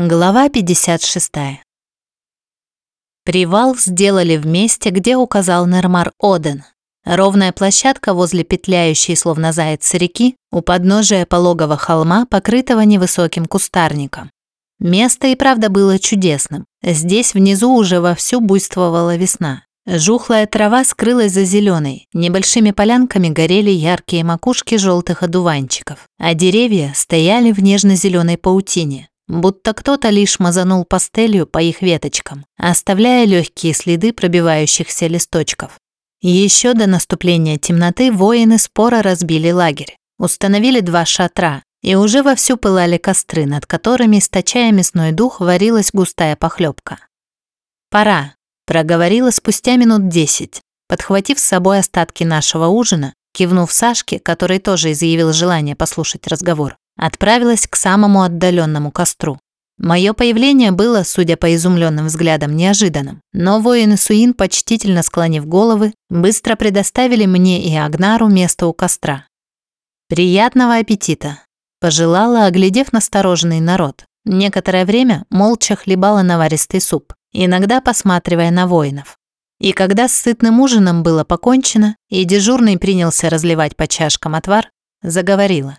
Глава 56. Привал сделали в месте, где указал Нермар Оден. Ровная площадка возле петляющей, словно заяц реки, у подножия пологого холма, покрытого невысоким кустарником. Место и правда было чудесным. Здесь внизу уже вовсю буйствовала весна. Жухлая трава скрылась за зеленой, небольшими полянками горели яркие макушки желтых одуванчиков, а деревья стояли в нежно-зеленой паутине, будто кто-то лишь мазанул пастелью по их веточкам, оставляя легкие следы пробивающихся листочков. Еще до наступления темноты воины споро разбили лагерь, установили два шатра, и уже вовсю пылали костры, над которыми, источая мясной дух, варилась густая похлебка. «Пора», – проговорила спустя минут десять, подхватив с собой остатки нашего ужина, кивнув Сашке, который тоже изъявил желание послушать разговор отправилась к самому отдаленному костру. Мое появление было, судя по изумленным взглядам, неожиданным, но воины Суин, почтительно склонив головы, быстро предоставили мне и Агнару место у костра. «Приятного аппетита!» – пожелала, оглядев настороженный народ. Некоторое время молча хлебала наваристый суп, иногда посматривая на воинов. И когда с сытным ужином было покончено, и дежурный принялся разливать по чашкам отвар, заговорила.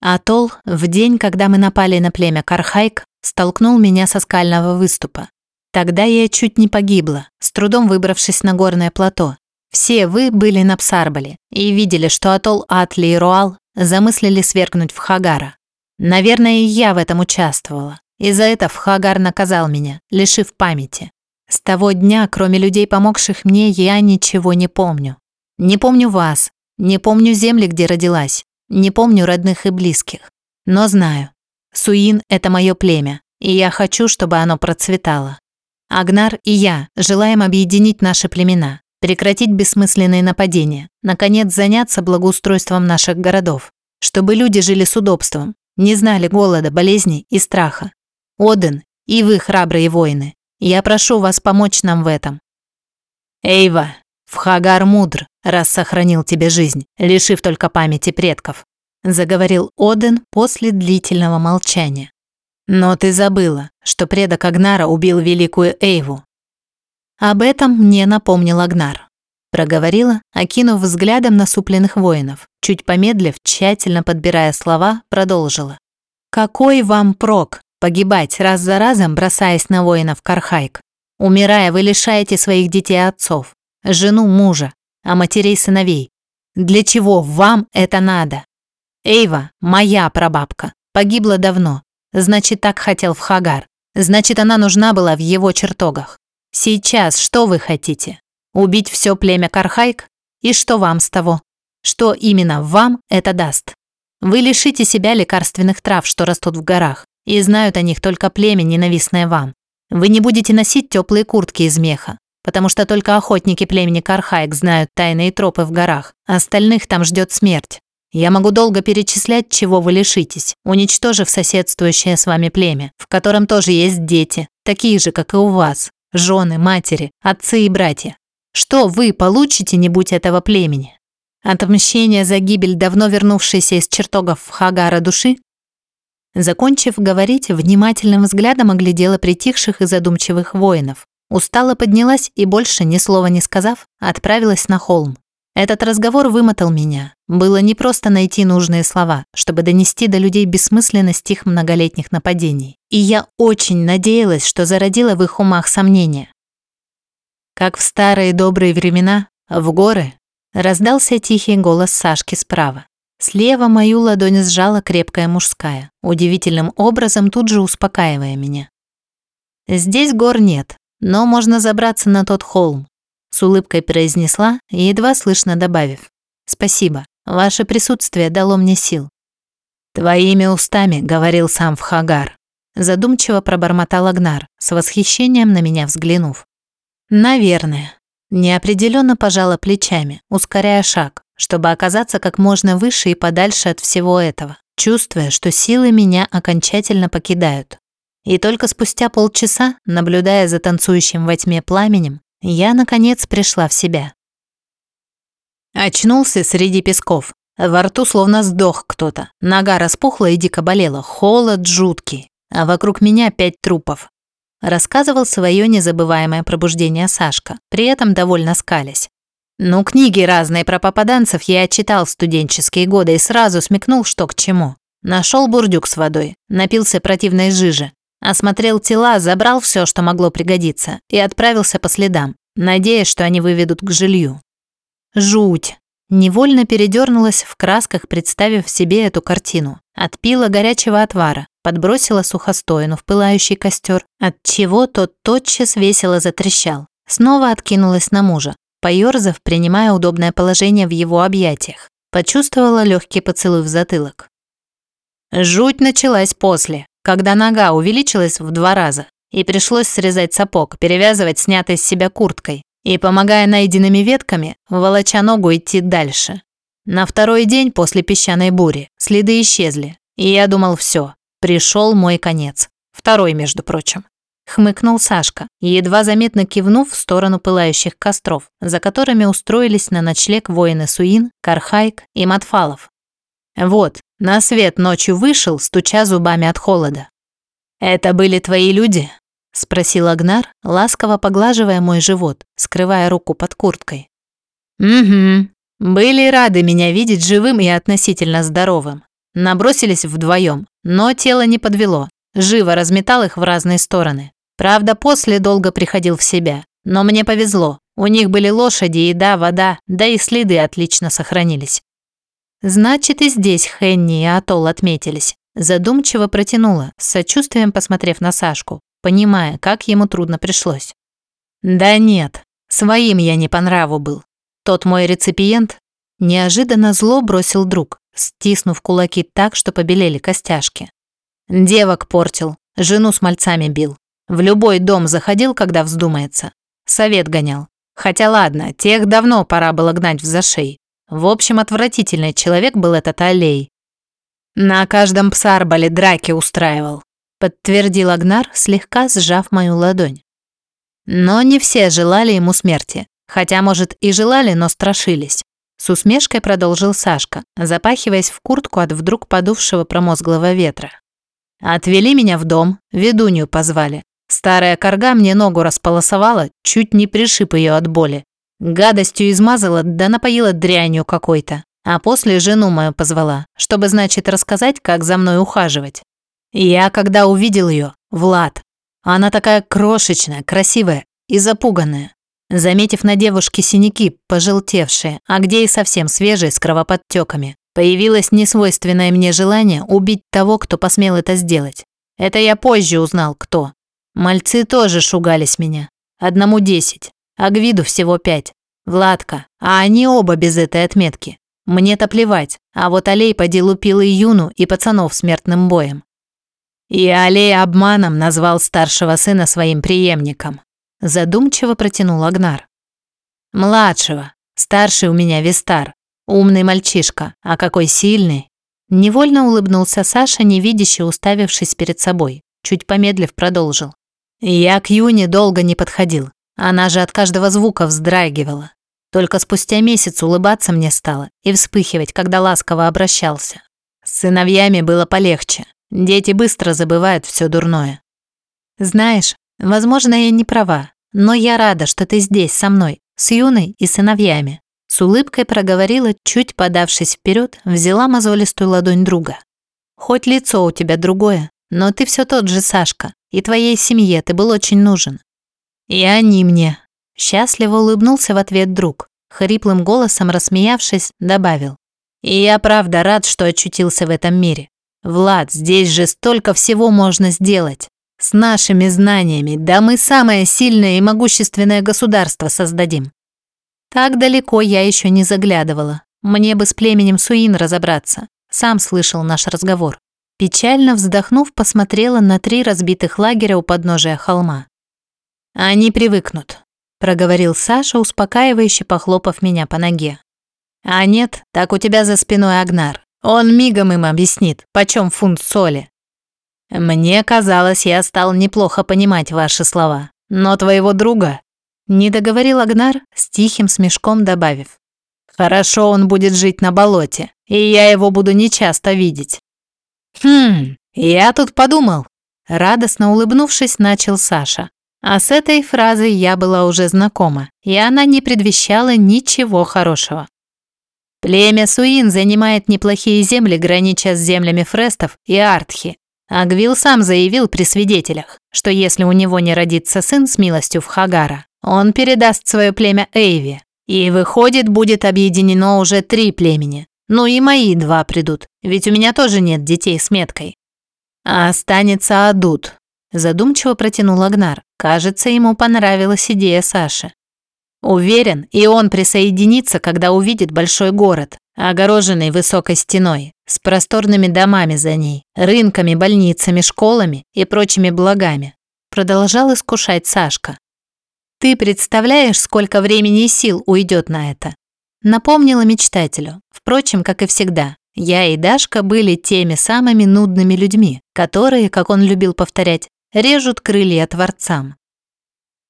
Атол в день, когда мы напали на племя Кархайк, столкнул меня со скального выступа. Тогда я чуть не погибла, с трудом выбравшись на горное плато. Все вы были на Псарбале и видели, что Атол Атли и Руал замыслили свергнуть в Хагара. Наверное, и я в этом участвовала. И за это Вхагар наказал меня, лишив памяти. С того дня, кроме людей, помогших мне, я ничего не помню. Не помню вас, не помню земли, где родилась, не помню родных и близких, но знаю. Суин – это мое племя, и я хочу, чтобы оно процветало. Агнар и я желаем объединить наши племена, прекратить бессмысленные нападения, наконец заняться благоустройством наших городов, чтобы люди жили с удобством, не знали голода, болезней и страха. Оден и вы, храбрые воины, я прошу вас помочь нам в этом. Эйва, «Вхагар мудр, раз сохранил тебе жизнь, лишив только памяти предков», заговорил Оден после длительного молчания. «Но ты забыла, что предок Агнара убил великую Эйву». «Об этом мне напомнил Агнар», проговорила, окинув взглядом насупленных воинов, чуть помедлив, тщательно подбирая слова, продолжила. «Какой вам прок погибать раз за разом, бросаясь на воинов Кархайк? Умирая, вы лишаете своих детей отцов, жену мужа, а матерей сыновей. Для чего вам это надо? Эйва, моя прабабка, погибла давно. Значит, так хотел в Хагар. Значит, она нужна была в его чертогах. Сейчас что вы хотите? Убить все племя Кархайк? И что вам с того? Что именно вам это даст? Вы лишите себя лекарственных трав, что растут в горах, и знают о них только племя, ненавистное вам. Вы не будете носить теплые куртки из меха, потому что только охотники племени Кархаек знают тайные тропы в горах, а остальных там ждет смерть. Я могу долго перечислять, чего вы лишитесь, уничтожив соседствующее с вами племя, в котором тоже есть дети, такие же, как и у вас, жены, матери, отцы и братья. Что вы получите, не будь этого племени? Отмщение за гибель давно вернувшейся из чертогов Хагара души? Закончив говорить, внимательным взглядом оглядела притихших и задумчивых воинов, Устало поднялась и больше, ни слова не сказав, отправилась на холм. Этот разговор вымотал меня. Было не просто найти нужные слова, чтобы донести до людей бессмысленность их многолетних нападений. И я очень надеялась, что зародила в их умах сомнения. Как в старые добрые времена, в горы, раздался тихий голос Сашки справа. Слева мою ладонь сжала крепкая мужская, удивительным образом тут же успокаивая меня. Здесь гор нет, но можно забраться на тот холм», – с улыбкой произнесла едва слышно добавив. «Спасибо, ваше присутствие дало мне сил». «Твоими устами», – говорил сам Вхагар. Задумчиво пробормотал Агнар, с восхищением на меня взглянув. «Наверное». Неопределенно пожала плечами, ускоряя шаг, чтобы оказаться как можно выше и подальше от всего этого, чувствуя, что силы меня окончательно покидают. И только спустя полчаса, наблюдая за танцующим во тьме пламенем, я, наконец, пришла в себя. Очнулся среди песков. Во рту словно сдох кто-то. Нога распухла и дико болела. Холод жуткий. а вокруг меня пять трупов. Рассказывал свое незабываемое пробуждение Сашка, при этом довольно скалясь. Ну, книги разные про попаданцев я читал в студенческие годы и сразу смекнул, что к чему. Нашел бурдюк с водой, напился противной жижи, осмотрел тела, забрал все, что могло пригодиться, и отправился по следам, надеясь, что они выведут к жилью. Жуть. Невольно передернулась в красках, представив себе эту картину. Отпила горячего отвара, подбросила сухостоину в пылающий костер, от чего тот тотчас весело затрещал. Снова откинулась на мужа, поёрзав, принимая удобное положение в его объятиях. Почувствовала легкий поцелуй в затылок. Жуть началась после, когда нога увеличилась в два раза, и пришлось срезать сапог, перевязывать снятой с себя курткой и, помогая найденными ветками, волоча ногу идти дальше. На второй день после песчаной бури следы исчезли, и я думал, все, пришел мой конец. Второй, между прочим. Хмыкнул Сашка, едва заметно кивнув в сторону пылающих костров, за которыми устроились на ночлег воины Суин, Кархайк и Матфалов. Вот, на свет ночью вышел, стуча зубами от холода. «Это были твои люди?» – спросил Агнар, ласково поглаживая мой живот, скрывая руку под курткой. «Угу. Были рады меня видеть живым и относительно здоровым. Набросились вдвоем, но тело не подвело. Живо разметал их в разные стороны. Правда, после долго приходил в себя. Но мне повезло. У них были лошади, еда, вода, да и следы отлично сохранились. Значит, и здесь Хенни и Атол отметились. Задумчиво протянула, с сочувствием посмотрев на Сашку, понимая, как ему трудно пришлось. Да нет, своим я не по нраву был. Тот мой реципиент неожиданно зло бросил друг, стиснув кулаки так, что побелели костяшки. Девок портил, жену с мальцами бил. В любой дом заходил, когда вздумается. Совет гонял. Хотя ладно, тех давно пора было гнать в зашей. В общем, отвратительный человек был этот Алей. На каждом псарбале драки устраивал, подтвердил Агнар, слегка сжав мою ладонь. Но не все желали ему смерти, хотя, может, и желали, но страшились. С усмешкой продолжил Сашка, запахиваясь в куртку от вдруг подувшего промозглого ветра. Отвели меня в дом, ведунью позвали. Старая корга мне ногу располосовала, чуть не пришиб ее от боли. Гадостью измазала, да напоила дрянью какой-то. А после жену мою позвала, чтобы, значит, рассказать, как за мной ухаживать. Я, когда увидел ее, Влад, она такая крошечная, красивая и запуганная. Заметив на девушке синяки, пожелтевшие, а где и совсем свежие, с кровоподтеками, появилось несвойственное мне желание убить того, кто посмел это сделать. Это я позже узнал, кто. Мальцы тоже шугались меня. Одному десять а Гвиду всего пять. Владка, а они оба без этой отметки. Мне-то плевать, а вот Алей поди лупил и Юну, и пацанов смертным боем. И Алей обманом назвал старшего сына своим преемником. Задумчиво протянул Агнар. Младшего. Старший у меня Вистар. Умный мальчишка, а какой сильный. Невольно улыбнулся Саша, невидяще уставившись перед собой. Чуть помедлив продолжил. Я к Юне долго не подходил. Она же от каждого звука вздрагивала. Только спустя месяц улыбаться мне стало и вспыхивать, когда ласково обращался. С сыновьями было полегче. Дети быстро забывают все дурное. Знаешь, возможно, я не права, но я рада, что ты здесь со мной, с Юной и сыновьями. С улыбкой проговорила, чуть подавшись вперед, взяла мозолистую ладонь друга. Хоть лицо у тебя другое, но ты все тот же Сашка, и твоей семье ты был очень нужен. «И они мне». Счастливо улыбнулся в ответ друг. Хриплым голосом рассмеявшись, добавил. «И я правда рад, что очутился в этом мире. Влад, здесь же столько всего можно сделать. С нашими знаниями, да мы самое сильное и могущественное государство создадим». Так далеко я еще не заглядывала. Мне бы с племенем Суин разобраться. Сам слышал наш разговор. Печально вздохнув, посмотрела на три разбитых лагеря у подножия холма. «Они привыкнут», – проговорил Саша, успокаивающе похлопав меня по ноге. «А нет, так у тебя за спиной Агнар. Он мигом им объяснит, почем фунт соли». «Мне казалось, я стал неплохо понимать ваши слова, но твоего друга...» Не договорил Агнар, с тихим смешком добавив. «Хорошо он будет жить на болоте, и я его буду нечасто видеть». «Хм, я тут подумал», Радостно улыбнувшись, начал Саша. А с этой фразой я была уже знакома, и она не предвещала ничего хорошего. Племя Суин занимает неплохие земли, гранича с землями Фрестов и Артхи. Агвил сам заявил при свидетелях, что если у него не родится сын с милостью в Хагара, он передаст свое племя Эйви. И выходит, будет объединено уже три племени. Ну и мои два придут, ведь у меня тоже нет детей с меткой. А останется Адут. Задумчиво протянул Агнар. Кажется, ему понравилась идея Саши. Уверен, и он присоединится, когда увидит большой город, огороженный высокой стеной, с просторными домами за ней, рынками, больницами, школами и прочими благами. Продолжал искушать Сашка. Ты представляешь, сколько времени и сил уйдет на это? Напомнила мечтателю. Впрочем, как и всегда, я и Дашка были теми самыми нудными людьми, которые, как он любил повторять, режут крылья творцам.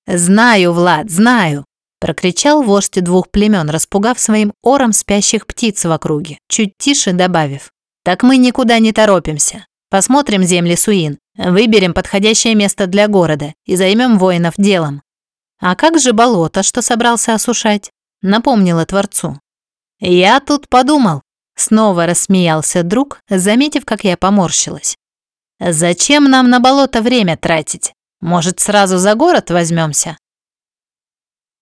«Знаю, Влад, знаю!» – прокричал вождь двух племен, распугав своим ором спящих птиц в округе, чуть тише добавив. «Так мы никуда не торопимся. Посмотрим земли Суин, выберем подходящее место для города и займем воинов делом. А как же болото, что собрался осушать?» – напомнила Творцу. «Я тут подумал», – снова рассмеялся друг, заметив, как я поморщилась. «Зачем нам на болото время тратить? Может, сразу за город возьмемся?